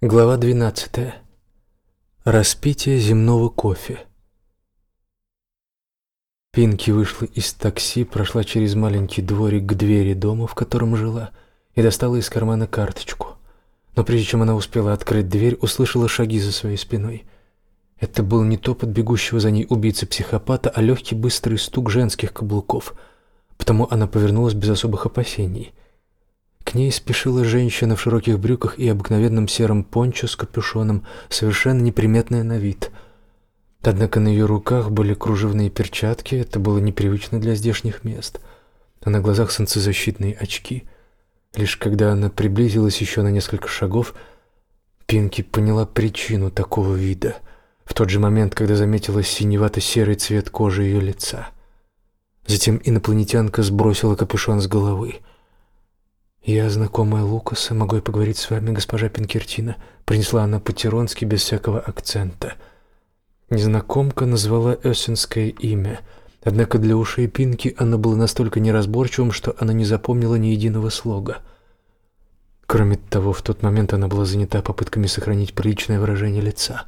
Глава 12. Распитие земного кофе. Пинки вышла из такси, прошла через маленький дворик к двери дома, в котором жила, и достала из кармана карточку. Но прежде чем она успела открыть дверь, услышала шаги за своей спиной. Это был не топот бегущего за ней убийцы-психопата, а легкий быстрый стук женских каблуков. Потому она повернулась без особых опасений — к ней спешила женщина в широких брюках и обыкновенном сером пончо с капюшоном, совершенно неприметная на вид. Однако на ее руках были кружевные перчатки, это было непривычно для здешних мест. А на глазах солнцезащитные очки. Лишь когда она приблизилась еще на несколько шагов, Пинки поняла причину такого вида. В тот же момент, когда заметила синевато-серый цвет кожи ее лица. Затем инопланетянка сбросила капюшон с головы. «Я знакомая Лукаса, могу я поговорить с вами, госпожа Пинкертина?» Принесла она по-тиронски, без всякого акцента. Незнакомка назвала эссенское имя, однако для ушей Пинки оно было настолько неразборчивым, что она не запомнила ни единого слога. Кроме того, в тот момент она была занята попытками сохранить приличное выражение лица.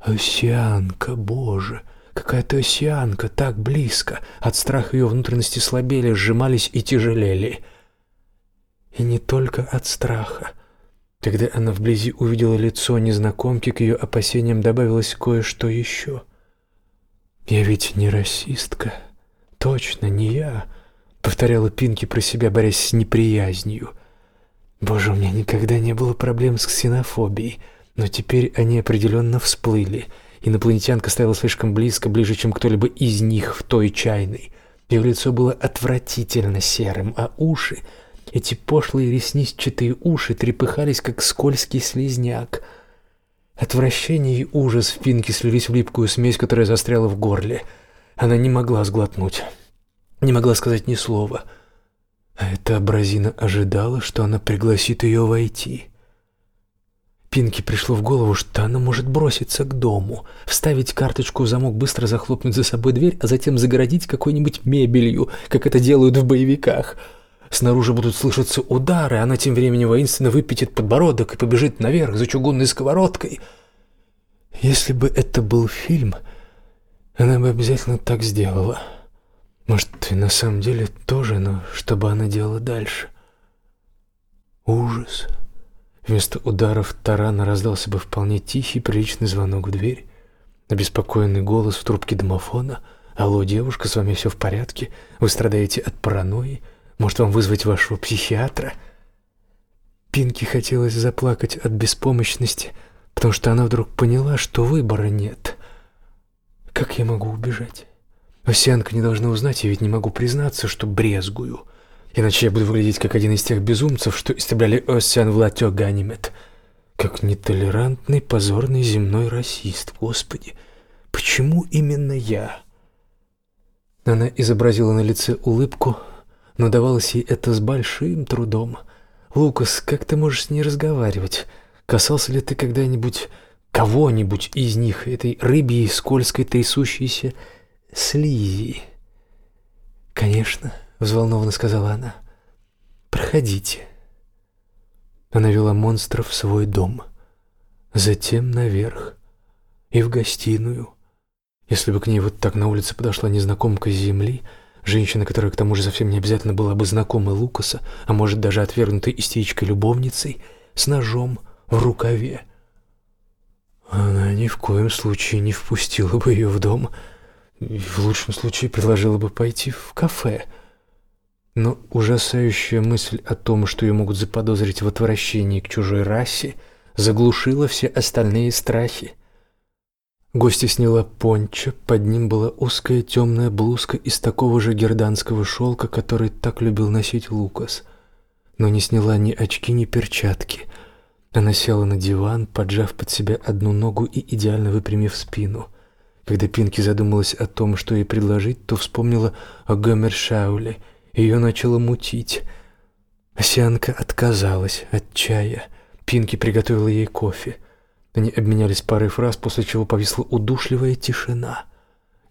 «Осянка, боже!» Какая-то осянка, так близко. От страха ее внутренности слабели, сжимались и тяжелели. И не только от страха. Когда она вблизи увидела лицо незнакомки, к ее опасениям добавилось кое-что еще. «Я ведь не расистка. Точно, не я», — повторяла Пинки про себя, борясь с неприязнью. «Боже, у меня никогда не было проблем с ксенофобией, но теперь они определенно всплыли. Инопланетянка стояла слишком близко, ближе, чем кто-либо из них в той чайной. Ее лицо было отвратительно серым, а уши эти пошлые ресничатые уши трепыхались, как скользкий слизняк. Отвращение и ужас в Пинке слились в липкую смесь, которая застряла в горле. Она не могла сглотнуть, не могла сказать ни слова. А эта абразина ожидала, что она пригласит ее войти. Пинке пришло в голову, что она может броситься к дому, вставить карточку в замок, быстро захлопнуть за собой дверь, а затем загородить какой-нибудь мебелью, как это делают в боевиках — Снаружи будут слышаться удары, она тем временем воинственно выпятит подбородок и побежит наверх за чугунной сковородкой. Если бы это был фильм, она бы обязательно так сделала. Может, и на самом деле тоже, но что бы она делала дальше? Ужас. Вместо ударов тарана раздался бы вполне тихий, приличный звонок в дверь. Обеспокоенный голос в трубке домофона. «Алло, девушка, с вами все в порядке? Вы страдаете от паранойи?» Может, вам вызвать вашего психиатра?» Пинки хотелось заплакать от беспомощности, потому что она вдруг поняла, что выбора нет. «Как я могу убежать? Осянка не должна узнать, я ведь не могу признаться, что брезгую. Иначе я буду выглядеть как один из тех безумцев, что истребляли Осян в латё Ганимед. Как нетолерантный, позорный земной расист. Господи, почему именно я?» Она изобразила на лице улыбку, но давалось ей это с большим трудом. «Лукас, как ты можешь с ней разговаривать? Касался ли ты когда-нибудь кого-нибудь из них, этой рыбьей, скользкой, трясущейся слизи?» «Конечно», — взволнованно сказала она. «Проходите». Она вела монстров в свой дом, затем наверх и в гостиную. Если бы к ней вот так на улице подошла незнакомка с земли — Женщина, которая к тому же совсем не обязательно была бы знакомой Лукаса, а может даже отвергнутой истеричкой-любовницей, с ножом в рукаве. Она ни в коем случае не впустила бы ее в дом, и в лучшем случае предложила бы пойти в кафе. Но ужасающая мысль о том, что ее могут заподозрить в отвращении к чужой расе, заглушила все остальные страхи. Гостья сняла пончо, под ним была узкая темная блузка из такого же герданского шелка, который так любил носить Лукас, но не сняла ни очки, ни перчатки. Она села на диван, поджав под себя одну ногу и идеально выпрямив спину. Когда Пинки задумалась о том, что ей предложить, то вспомнила о Гомершауле. Ее начало мутить. Осянка отказалась от чая. Пинки приготовила ей кофе. Они обменялись парой фраз, после чего повисла удушливая тишина.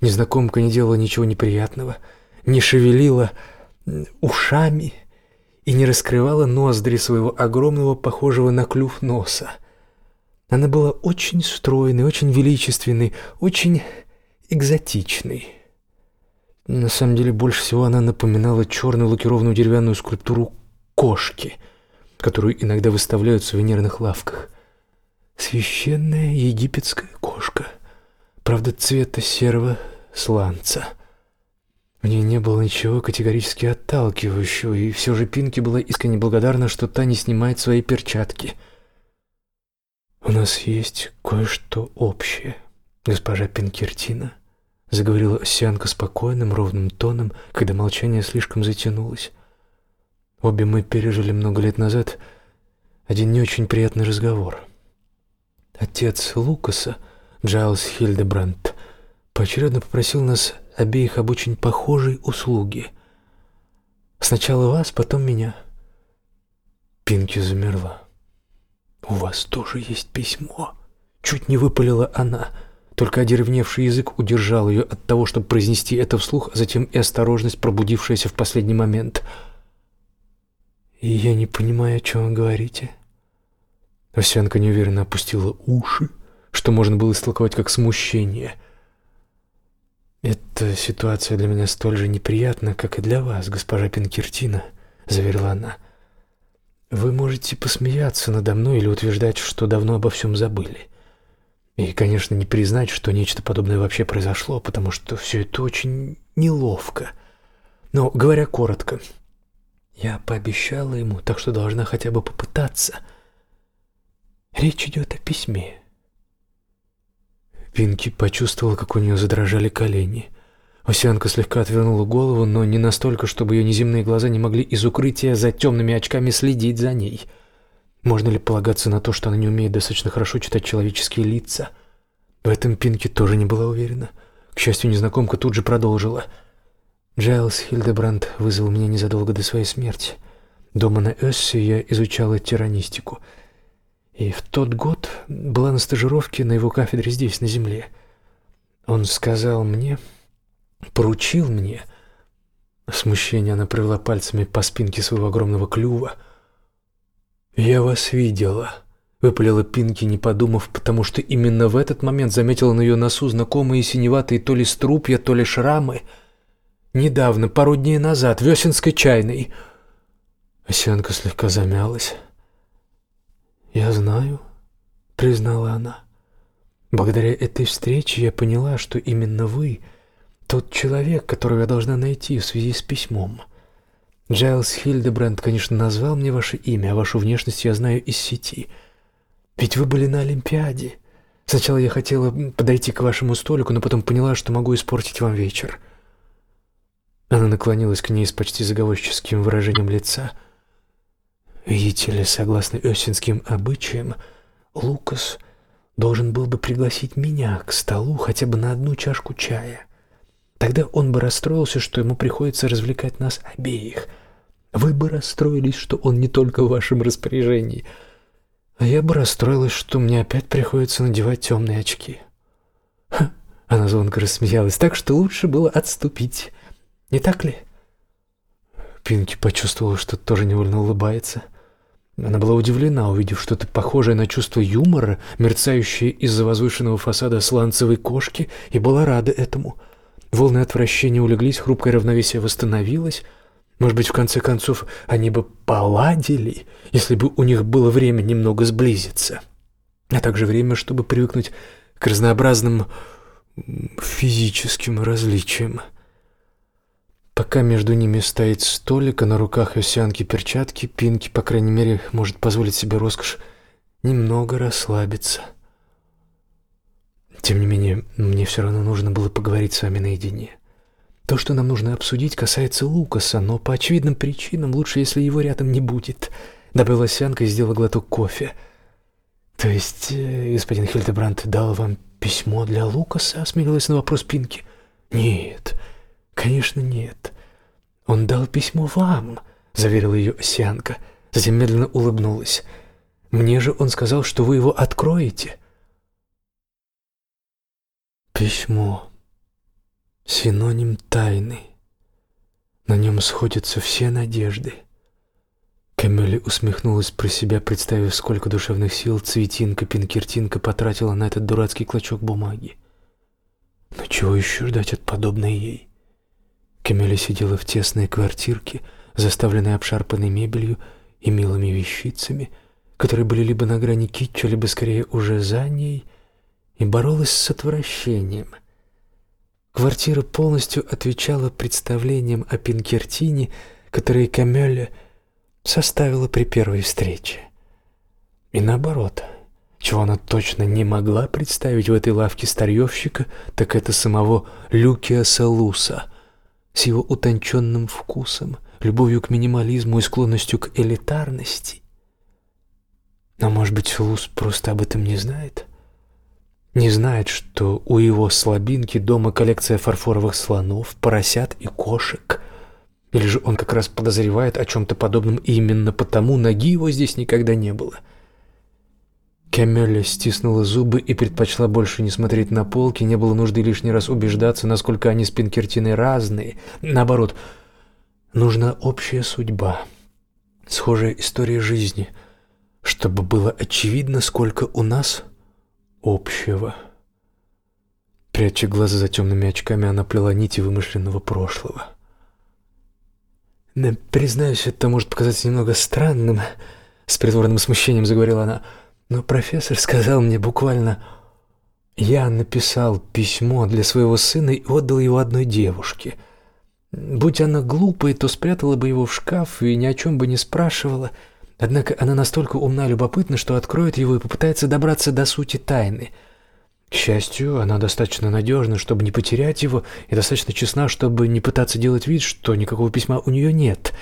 Незнакомка не делала ничего неприятного, не шевелила ушами и не раскрывала ноздри своего огромного, похожего на клюв носа. Она была очень стройной, очень величественной, очень экзотичной. На самом деле, больше всего она напоминала черную лакированную деревянную скульптуру кошки, которую иногда выставляют в сувенирных лавках. Священная египетская кошка, правда, цвета серого сланца. В ней не было ничего категорически отталкивающего, и все же Пинки была искренне благодарна, что та не снимает свои перчатки. «У нас есть кое-что общее, госпожа Пинкертина», — заговорила Сианка спокойным, ровным тоном, когда молчание слишком затянулось. «Обе мы пережили много лет назад один не очень приятный разговор. Отец Лукаса, Джайлс Хильдебрандт, поочередно попросил нас обеих об очень похожей услуге. Сначала вас, потом меня». Пинки замерла. «У вас тоже есть письмо?» Чуть не выпалила она — только одеревневший язык удержал ее от того, чтобы произнести это вслух, а затем и осторожность, пробудившаяся в последний момент. «И я не понимаю, о чем вы говорите». Овсянка неуверенно опустила уши, что можно было истолковать как смущение. «Эта ситуация для меня столь же неприятна, как и для вас, госпожа Пинкертина», — заверила она. «Вы можете посмеяться надо мной или утверждать, что давно обо всем забыли». И, конечно, не признать, что нечто подобное вообще произошло, потому что все это очень неловко. Но, говоря коротко, я пообещала ему, так что должна хотя бы попытаться. Речь идет о письме. Пинки почувствовала, как у нее задрожали колени. Осянка слегка отвернула голову, но не настолько, чтобы ее неземные глаза не могли из укрытия за темными очками следить за ней — можно ли полагаться на то, что она не умеет достаточно хорошо читать человеческие лица? В этом Пинки тоже не была уверена. К счастью, незнакомка тут же продолжила. Джайлс Хильдебранд вызвал меня незадолго до своей смерти. Дома на Эссе я изучала тиранистику. И в тот год была на стажировке на его кафедре здесь, на земле. Он сказал мне, поручил мне... Смущение она провела пальцами по спинке своего огромного клюва — «Я вас видела», — выпалила Пинки, не подумав, потому что именно в этот момент заметила на ее носу знакомые синеватые то ли струпья, то ли шрамы. Недавно, пару дней назад, в Весенской чайной. Осянка слегка замялась. «Я знаю», — признала она. «Благодаря этой встрече я поняла, что именно вы — тот человек, которого я должна найти в связи с письмом». Джайлс Хильдебранд, конечно, назвал мне ваше имя, а вашу внешность я знаю из сети. Ведь вы были на Олимпиаде. Сначала я хотела подойти к вашему столику, но потом поняла, что могу испортить вам вечер. Она наклонилась к ней с почти заговорческим выражением лица. Видите ли, согласно осинским обычаям, Лукас должен был бы пригласить меня к столу хотя бы на одну чашку чая. Тогда он бы расстроился, что ему приходится развлекать нас обеих. Вы бы расстроились, что он не только в вашем распоряжении. А я бы расстроилась, что мне опять приходится надевать темные очки. Ха, она звонко рассмеялась, так что лучше было отступить. Не так ли? Пинки почувствовала, что тоже невольно улыбается. Она была удивлена, увидев что-то похожее на чувство юмора, мерцающее из-за возвышенного фасада сланцевой кошки, и была рада этому — Волны отвращения улеглись, хрупкое равновесие восстановилось. Может быть, в конце концов, они бы поладили, если бы у них было время немного сблизиться, а также время, чтобы привыкнуть к разнообразным физическим различиям. Пока между ними стоит столик, а на руках овсянки перчатки, Пинки, по крайней мере, может позволить себе роскошь немного расслабиться. Тем не менее, мне все равно нужно было поговорить с вами наедине. То, что нам нужно обсудить, касается Лукаса, но по очевидным причинам лучше, если его рядом не будет. Добавила Сянка и сделала глоток кофе. То есть, э, господин Хильдебранд дал вам письмо для Лукаса? Осмелилась на вопрос Пинки. Нет, конечно, нет. Он дал письмо вам, заверила ее Сянка. Затем медленно улыбнулась. Мне же он сказал, что вы его откроете. Письмо. Синоним тайны. На нем сходятся все надежды. Камелли усмехнулась про себя, представив, сколько душевных сил цветинка Пинкертинка потратила на этот дурацкий клочок бумаги. Но чего еще ждать от подобной ей? Камелли сидела в тесной квартирке, заставленной обшарпанной мебелью и милыми вещицами, которые были либо на грани китча, либо скорее уже за ней, и боролась с отвращением. Квартира полностью отвечала представлениям о Пинкертине, которые Камелли составила при первой встрече. И наоборот, чего она точно не могла представить в этой лавке старьевщика, так это самого Люкия Салуса с его утонченным вкусом, любовью к минимализму и склонностью к элитарности. Но, может быть, Салус просто об этом не знает? Не знает, что у его слабинки дома коллекция фарфоровых слонов, поросят и кошек — или же он как раз подозревает о чем-то подобном именно потому ноги его здесь никогда не было. Камелля стиснула зубы и предпочла больше не смотреть на полки, не было нужды лишний раз убеждаться, насколько они с Пинкертиной разные. Наоборот, нужна общая судьба, схожая история жизни, чтобы было очевидно, сколько у нас общего. Пряча глаза за темными очками, она плела нити вымышленного прошлого. «Признаюсь, это может показаться немного странным», — с притворным смущением заговорила она. «Но профессор сказал мне буквально, я написал письмо для своего сына и отдал его одной девушке. Будь она глупой, то спрятала бы его в шкаф и ни о чем бы не спрашивала. Однако она настолько умна и любопытна, что откроет его и попытается добраться до сути тайны». К счастью, она достаточно надежна, чтобы не потерять его, и достаточно честна, чтобы не пытаться делать вид, что никакого письма у нее нет.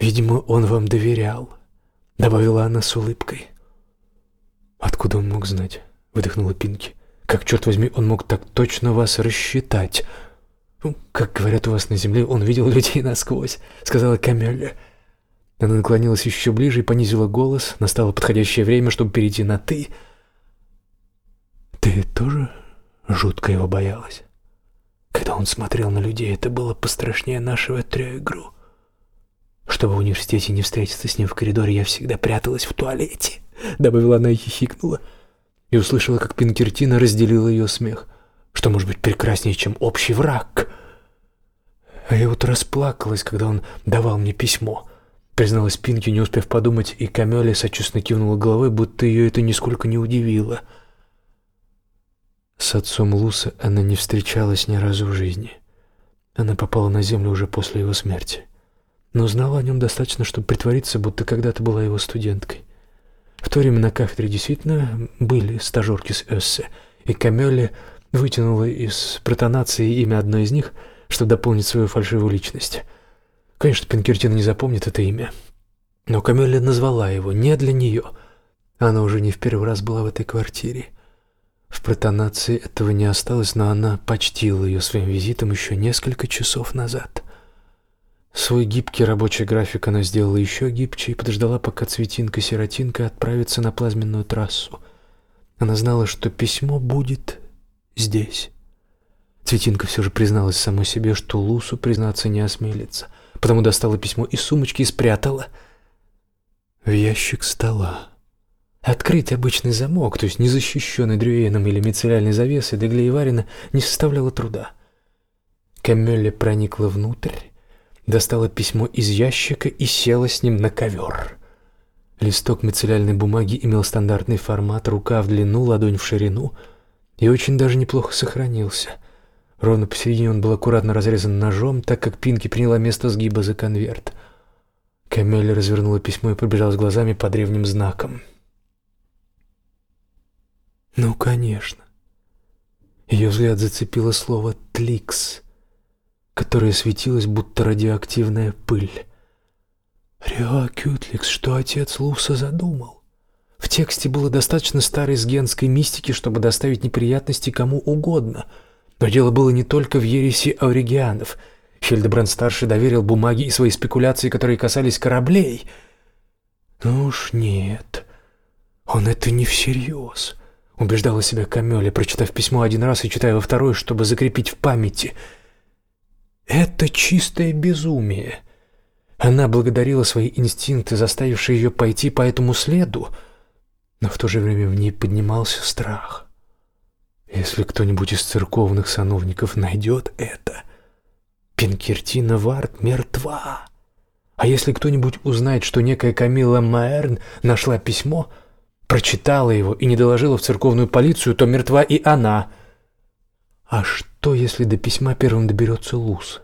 Видимо, он вам доверял, добавила она с улыбкой. Откуда он мог знать? выдохнула Пинки. Как черт возьми, он мог так точно вас рассчитать? Ну, как говорят у вас на земле, он видел людей насквозь, сказала Камелля. Она наклонилась еще ближе и понизила голос. Настало подходящее время, чтобы перейти на ты. Ты тоже жутко его боялась? Когда он смотрел на людей, это было пострашнее нашего трёигру. Чтобы в университете не встретиться с ним в коридоре, я всегда пряталась в туалете, добавила она и хихикнула. И услышала, как Пинкертина разделила ее смех. Что может быть прекраснее, чем общий враг? А я вот расплакалась, когда он давал мне письмо. Призналась Пинки, не успев подумать, и Камеле сочувственно кивнула головой, будто ее это нисколько не удивило. — с отцом Луса она не встречалась ни разу в жизни. Она попала на землю уже после его смерти, но знала о нем достаточно, чтобы притвориться, будто когда-то была его студенткой. В то время на кафедре действительно были стажерки с Эссе, и Камеле вытянула из протонации имя одной из них, чтобы дополнить свою фальшивую личность. Конечно, Пинкертина не запомнит это имя, но Камеле назвала его не для нее. Она уже не в первый раз была в этой квартире. В протонации этого не осталось, но она почтила ее своим визитом еще несколько часов назад. Свой гибкий рабочий график она сделала еще гибче и подождала, пока Цветинка-сиротинка отправится на плазменную трассу. Она знала, что письмо будет здесь. Цветинка все же призналась самой себе, что Лусу признаться не осмелится, потому достала письмо из сумочки и спрятала в ящик стола. Открыть обычный замок, то есть не защищенный дрюеном или мицеллярной завесой, для Глееварина не составляло труда. Камелля проникла внутрь, достала письмо из ящика и села с ним на ковер. Листок мицеллярной бумаги имел стандартный формат, рука в длину, ладонь в ширину, и очень даже неплохо сохранился. Ровно посередине он был аккуратно разрезан ножом, так как Пинки приняла место сгиба за конверт. Камелля развернула письмо и пробежалась глазами по древним знакам — ну, конечно. Ее взгляд зацепило слово «тликс», которое светилось, будто радиоактивная пыль. Реокютликс, что отец Луса задумал? В тексте было достаточно старой сгенской мистики, чтобы доставить неприятности кому угодно. Но дело было не только в ереси ауригианов. Хильдебранд-старший доверил бумаги и свои спекуляции, которые касались кораблей. Ну уж нет, он это не всерьез. Убеждала себя Камёля, прочитав письмо один раз и читая его второй, чтобы закрепить в памяти. Это чистое безумие. Она благодарила свои инстинкты, заставившие ее пойти по этому следу, но в то же время в ней поднимался страх. Если кто-нибудь из церковных сановников найдет это, Пинкертина Варт мертва. А если кто-нибудь узнает, что некая Камила Маэрн нашла письмо, прочитала его и не доложила в церковную полицию, то мертва и она. А что, если до письма первым доберется Луз?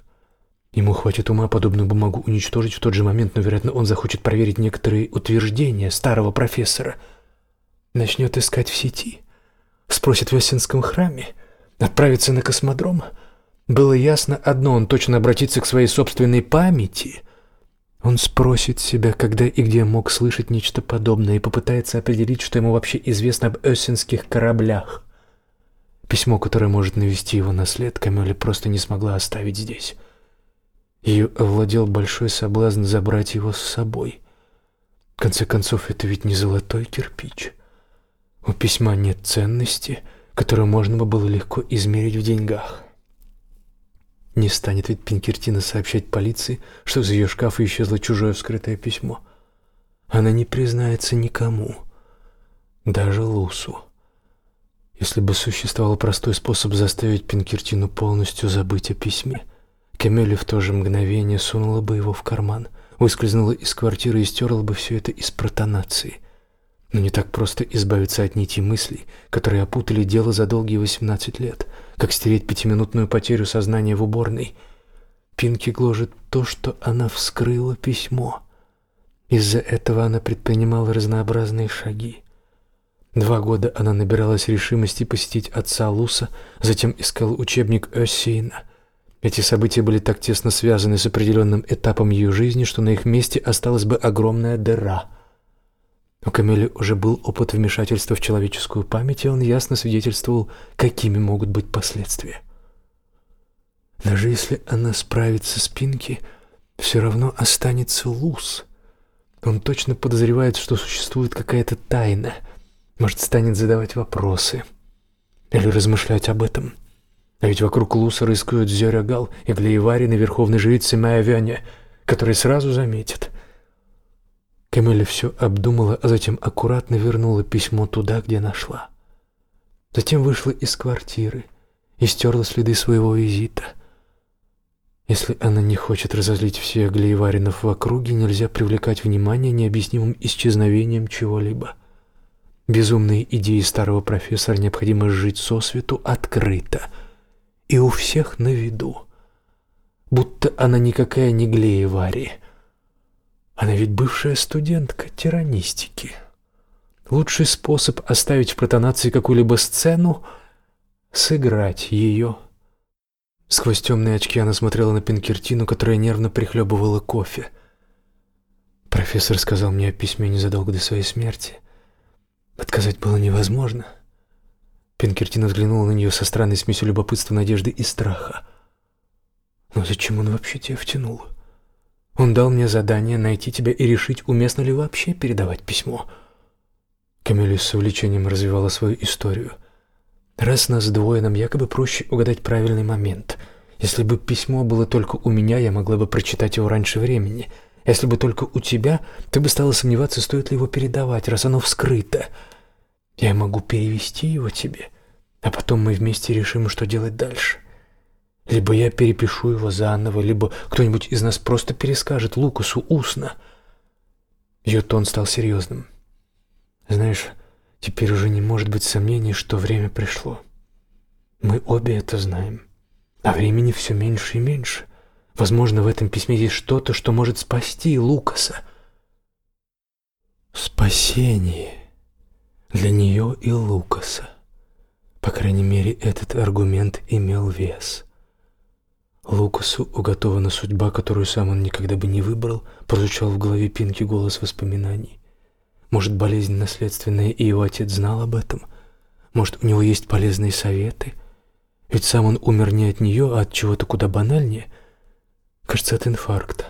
Ему хватит ума подобную бумагу уничтожить в тот же момент, но, вероятно, он захочет проверить некоторые утверждения старого профессора. Начнет искать в сети, спросит в Весенском храме, отправится на космодром. Было ясно одно, он точно обратится к своей собственной памяти. Он спросит себя, когда и где мог слышать нечто подобное, и попытается определить, что ему вообще известно об эссенских кораблях. Письмо, которое может навести его на след, Камеле просто не смогла оставить здесь. Ее овладел большой соблазн забрать его с собой. В конце концов, это ведь не золотой кирпич. У письма нет ценности, которую можно бы было легко измерить в деньгах. Не станет ведь Пинкертина сообщать полиции, что из ее шкафа исчезло чужое вскрытое письмо. Она не признается никому, даже Лусу. Если бы существовал простой способ заставить Пинкертину полностью забыть о письме, Камелли в то же мгновение сунула бы его в карман, выскользнула из квартиры и стерла бы все это из протонации. Но не так просто избавиться от нити мыслей, которые опутали дело за долгие восемнадцать лет, как стереть пятиминутную потерю сознания в уборной. Пинки гложет то, что она вскрыла письмо. Из-за этого она предпринимала разнообразные шаги. Два года она набиралась решимости посетить отца Луса, затем искала учебник Оссейна — эти события были так тесно связаны с определенным этапом ее жизни, что на их месте осталась бы огромная дыра. У Камели уже был опыт вмешательства в человеческую память, и он ясно свидетельствовал, какими могут быть последствия. Даже если она справится с Пинки, все равно останется Луз. Он точно подозревает, что существует какая-то тайна, может, станет задавать вопросы или размышлять об этом. А ведь вокруг Луса рыскают Зерягал и Глееварин и верховный жрица Майавяня, который сразу заметит. Камеля все обдумала, а затем аккуратно вернула письмо туда, где нашла. Затем вышла из квартиры и стерла следы своего визита. Если она не хочет разозлить всех Глееваринов в округе, нельзя привлекать внимание необъяснимым исчезновением чего-либо. Безумные идеи старого профессора необходимо сжить сосвету открыто — и у всех на виду. Будто она никакая не Глея Вари. Она ведь бывшая студентка тиранистики. Лучший способ оставить в протонации какую-либо сцену — сыграть ее. Сквозь темные очки она смотрела на Пинкертину, которая нервно прихлебывала кофе. Профессор сказал мне о письме незадолго до своей смерти. Отказать было невозможно. — Пинкертина взглянула на нее со странной смесью любопытства, надежды и страха. «Но зачем он вообще тебя втянул? Он дал мне задание найти тебя и решить, уместно ли вообще передавать письмо». Камелия с увлечением развивала свою историю. «Раз нас двое, нам якобы проще угадать правильный момент. Если бы письмо было только у меня, я могла бы прочитать его раньше времени. Если бы только у тебя, ты бы стала сомневаться, стоит ли его передавать, раз оно вскрыто». Я могу перевести его тебе, а потом мы вместе решим, что делать дальше. Либо я перепишу его заново, либо кто-нибудь из нас просто перескажет Лукасу устно. Ее тон стал серьезным. Знаешь, теперь уже не может быть сомнений, что время пришло. Мы обе это знаем. А времени все меньше и меньше. Возможно, в этом письме есть что-то, что может спасти Лукаса. Спасение для нее и Лукаса. По крайней мере, этот аргумент имел вес. Лукасу уготована судьба, которую сам он никогда бы не выбрал, прозвучал в голове Пинки голос воспоминаний. Может, болезнь наследственная, и его отец знал об этом? Может, у него есть полезные советы? Ведь сам он умер не от нее, а от чего-то куда банальнее. Кажется, от инфаркта.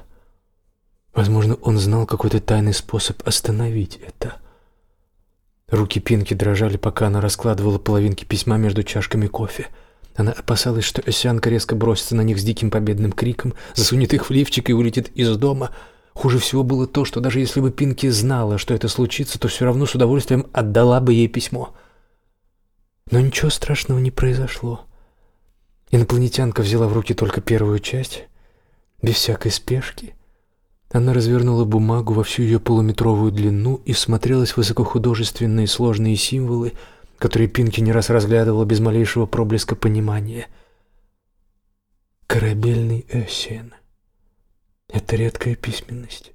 Возможно, он знал какой-то тайный способ остановить это. Руки Пинки дрожали, пока она раскладывала половинки письма между чашками кофе. Она опасалась, что Осянка резко бросится на них с диким победным криком, засунет их в лифчик и улетит из дома. Хуже всего было то, что даже если бы Пинки знала, что это случится, то все равно с удовольствием отдала бы ей письмо. Но ничего страшного не произошло. Инопланетянка взяла в руки только первую часть, без всякой спешки. Она развернула бумагу во всю ее полуметровую длину и смотрелась высокохудожественные сложные символы, которые Пинки не раз разглядывала без малейшего проблеска понимания. Корабельный Эссен. Это редкая письменность.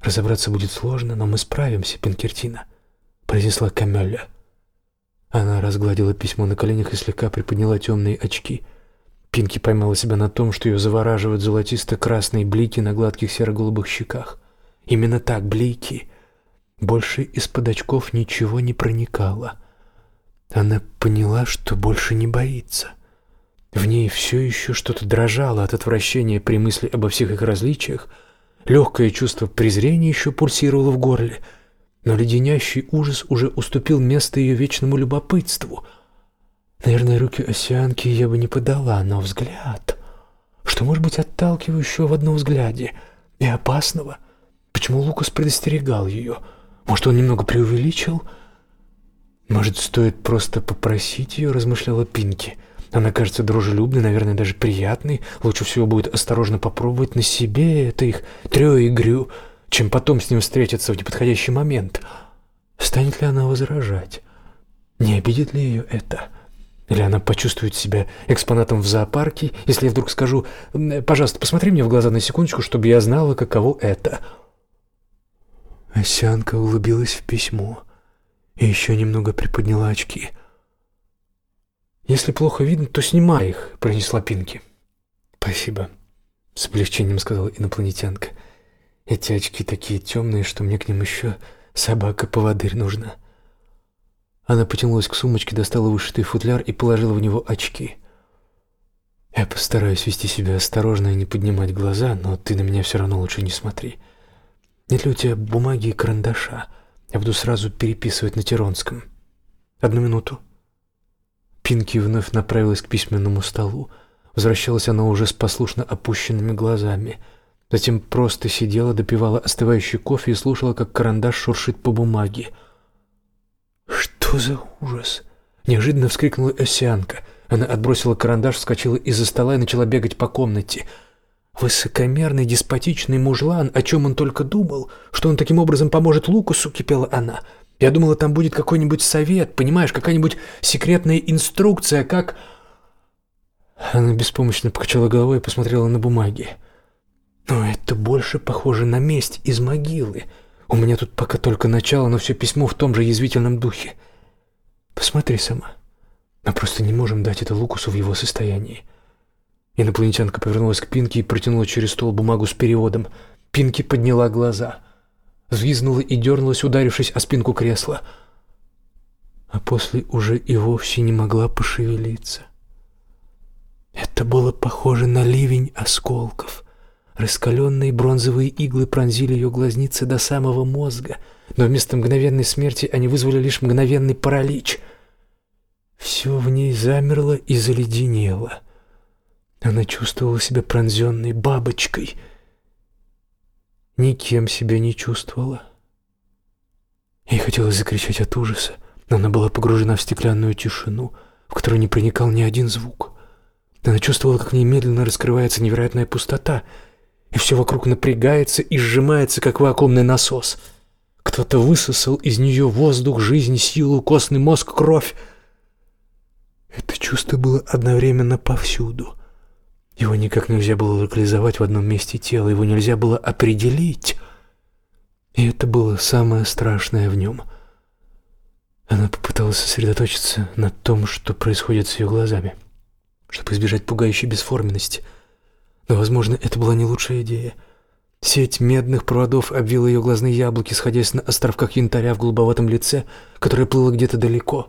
Разобраться будет сложно, но мы справимся, Пинкертина, произнесла Камелля. Она разгладила письмо на коленях и слегка приподняла темные очки. Пинки поймала себя на том, что ее завораживают золотисто-красные блики на гладких серо-голубых щеках. Именно так, блики. Больше из-под очков ничего не проникало. Она поняла, что больше не боится. В ней все еще что-то дрожало от отвращения при мысли обо всех их различиях. Легкое чувство презрения еще пульсировало в горле, но леденящий ужас уже уступил место ее вечному любопытству — Наверное, руки осянки я бы не подала, но взгляд... Что может быть отталкивающего в одном взгляде и опасного? Почему Лукас предостерегал ее? Может, он немного преувеличил? Может, стоит просто попросить ее, размышляла Пинки. Она кажется дружелюбной, наверное, даже приятной. Лучше всего будет осторожно попробовать на себе это их трёигрю, чем потом с ним встретиться в неподходящий момент. Станет ли она возражать? Не обидит ли ее это? — или она почувствует себя экспонатом в зоопарке, если я вдруг скажу «Пожалуйста, посмотри мне в глаза на секундочку, чтобы я знала, каково это». Осянка улыбилась в письмо и еще немного приподняла очки. «Если плохо видно, то снимай их», — пронесла Пинки. «Спасибо», — с облегчением сказала инопланетянка. «Эти очки такие темные, что мне к ним еще собака-поводырь нужна». Она потянулась к сумочке, достала вышитый футляр и положила в него очки. «Я постараюсь вести себя осторожно и не поднимать глаза, но ты на меня все равно лучше не смотри. Нет ли у тебя бумаги и карандаша? Я буду сразу переписывать на Тиронском. Одну минуту». Пинки вновь направилась к письменному столу. Возвращалась она уже с послушно опущенными глазами. Затем просто сидела, допивала остывающий кофе и слушала, как карандаш шуршит по бумаге. «Что за ужас?» Неожиданно вскрикнула Осянка. Она отбросила карандаш, вскочила из-за стола и начала бегать по комнате. «Высокомерный, деспотичный мужлан, о чем он только думал, что он таким образом поможет Лукасу», — кипела она. «Я думала, там будет какой-нибудь совет, понимаешь, какая-нибудь секретная инструкция, как...» Она беспомощно покачала головой и посмотрела на бумаги. «Но это больше похоже на месть из могилы. У меня тут пока только начало, но все письмо в том же язвительном духе. Посмотри сама. Мы просто не можем дать это Лукусу в его состоянии. Инопланетянка повернулась к Пинки и протянула через стол бумагу с переводом. Пинки подняла глаза, взвизгнула и дернулась, ударившись о спинку кресла. А после уже и вовсе не могла пошевелиться. Это было похоже на ливень осколков. Раскаленные бронзовые иглы пронзили ее глазницы до самого мозга, но вместо мгновенной смерти они вызвали лишь мгновенный паралич. Все в ней замерло и заледенело. Она чувствовала себя пронзенной бабочкой. Никем себя не чувствовала. Ей хотелось закричать от ужаса, но она была погружена в стеклянную тишину, в которую не проникал ни один звук. Она чувствовала, как в ней медленно раскрывается невероятная пустота — и все вокруг напрягается и сжимается, как вакуумный насос. Кто-то высосал из нее воздух, жизнь, силу, костный мозг, кровь. Это чувство было одновременно повсюду. Его никак нельзя было локализовать в одном месте тела, его нельзя было определить. И это было самое страшное в нем. Она попыталась сосредоточиться на том, что происходит с ее глазами, чтобы избежать пугающей бесформенности — но, возможно, это была не лучшая идея. Сеть медных проводов обвила ее глазные яблоки, сходясь на островках янтаря в голубоватом лице, которое плыло где-то далеко.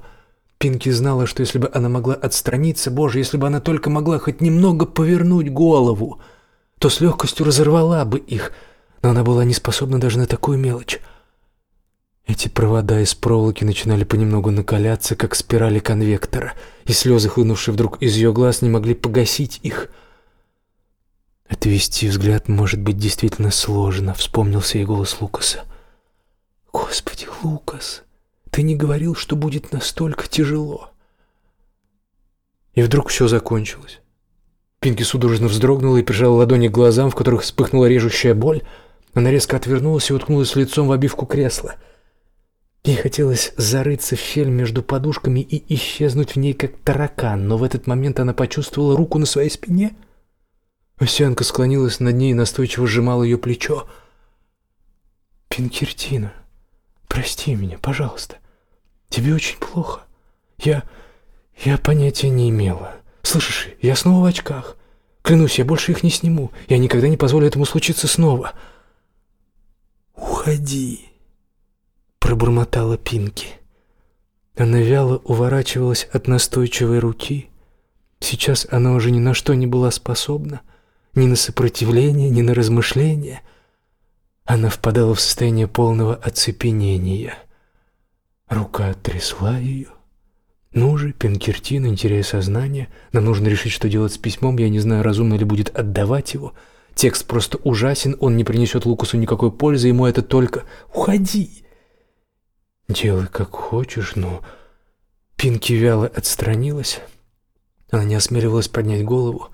Пинки знала, что если бы она могла отстраниться, боже, если бы она только могла хоть немного повернуть голову, то с легкостью разорвала бы их, но она была не способна даже на такую мелочь. Эти провода из проволоки начинали понемногу накаляться, как спирали конвектора, и слезы, хлынувшие вдруг из ее глаз, не могли погасить их — Отвести взгляд может быть действительно сложно, вспомнился и голос Лукаса. Господи, Лукас, ты не говорил, что будет настолько тяжело. И вдруг все закончилось. Пинки судорожно вздрогнула и прижала ладони к глазам, в которых вспыхнула режущая боль. Она резко отвернулась и уткнулась лицом в обивку кресла. Ей хотелось зарыться в щель между подушками и исчезнуть в ней, как таракан, но в этот момент она почувствовала руку на своей спине. Осянка склонилась над ней и настойчиво сжимала ее плечо. «Пинкертина, прости меня, пожалуйста. Тебе очень плохо. Я... я понятия не имела. Слышишь, я снова в очках. Клянусь, я больше их не сниму. Я никогда не позволю этому случиться снова». «Уходи», — пробормотала Пинки. Она вяло уворачивалась от настойчивой руки. Сейчас она уже ни на что не была способна, ни на сопротивление, ни на размышление. Она впадала в состояние полного оцепенения. Рука трясла ее. Ну же, Пинкертин, не теряя сознание, нам нужно решить, что делать с письмом. Я не знаю, разумно ли будет отдавать его. — Текст просто ужасен, он не принесет Лукасу никакой пользы, ему это только «Уходи!» «Делай, как хочешь, но...» Пинки вяло отстранилась. Она не осмеливалась поднять голову.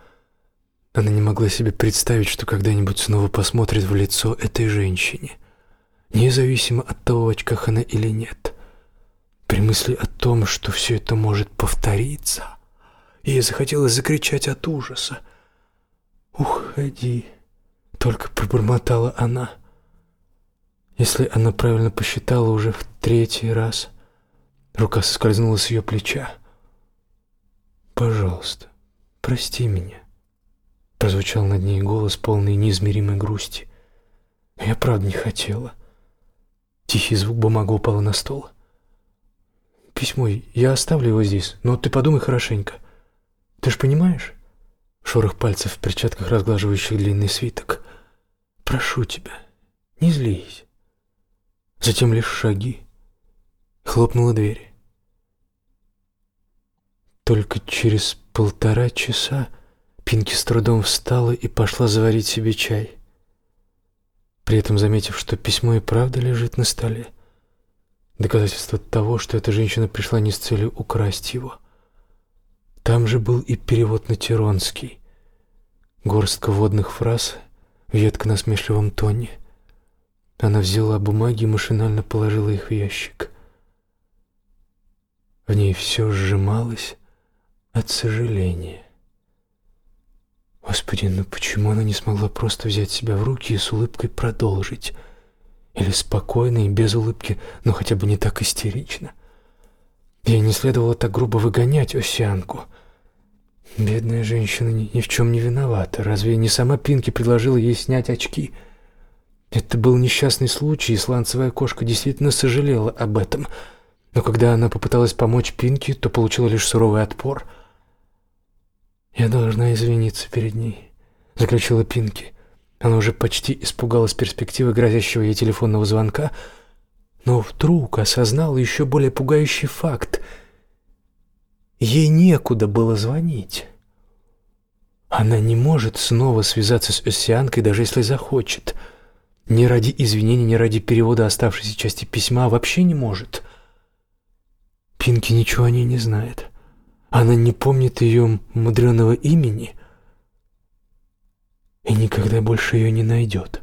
Она не могла себе представить, что когда-нибудь снова посмотрит в лицо этой женщине, независимо от того, в очках она или нет. При мысли о том, что все это может повториться, ей захотелось закричать от ужаса. «Уходи», — только пробормотала она. Если она правильно посчитала уже в третий раз, рука соскользнула с ее плеча. «Пожалуйста, прости меня», — прозвучал над ней голос, полный неизмеримой грусти. «Я правда не хотела». Тихий звук бумага упала на стол. «Письмо, я оставлю его здесь, но ты подумай хорошенько. Ты ж понимаешь?» Шорох пальцев в перчатках, разглаживающих длинный свиток. «Прошу тебя, не злись». Затем лишь шаги. Хлопнула дверь. Только через полтора часа Пинки с трудом встала и пошла заварить себе чай. При этом заметив, что письмо и правда лежит на столе. Доказательство того, что эта женщина пришла не с целью украсть его. Там же был и перевод на Тиронский. Горстка водных фраз в едко-насмешливом тоне. Она взяла бумаги и машинально положила их в ящик. В ней все сжималось от сожаления. Господи, ну почему она не смогла просто взять себя в руки и с улыбкой продолжить? Или спокойно и без улыбки, но хотя бы не так истерично? Ей не следовало так грубо выгонять Осянку — Бедная женщина ни, ни в чем не виновата. Разве не сама Пинки предложила ей снять очки? Это был несчастный случай, и сланцевая кошка действительно сожалела об этом. Но когда она попыталась помочь Пинки, то получила лишь суровый отпор. «Я должна извиниться перед ней», — заключила Пинки. Она уже почти испугалась перспективы грозящего ей телефонного звонка, но вдруг осознала еще более пугающий факт — Ей некуда было звонить. Она не может снова связаться с Оссианкой, даже если захочет. Ни ради извинений, ни ради перевода оставшейся части письма вообще не может. Пинки ничего о ней не знает. Она не помнит ее мудреного имени и никогда больше ее не найдет.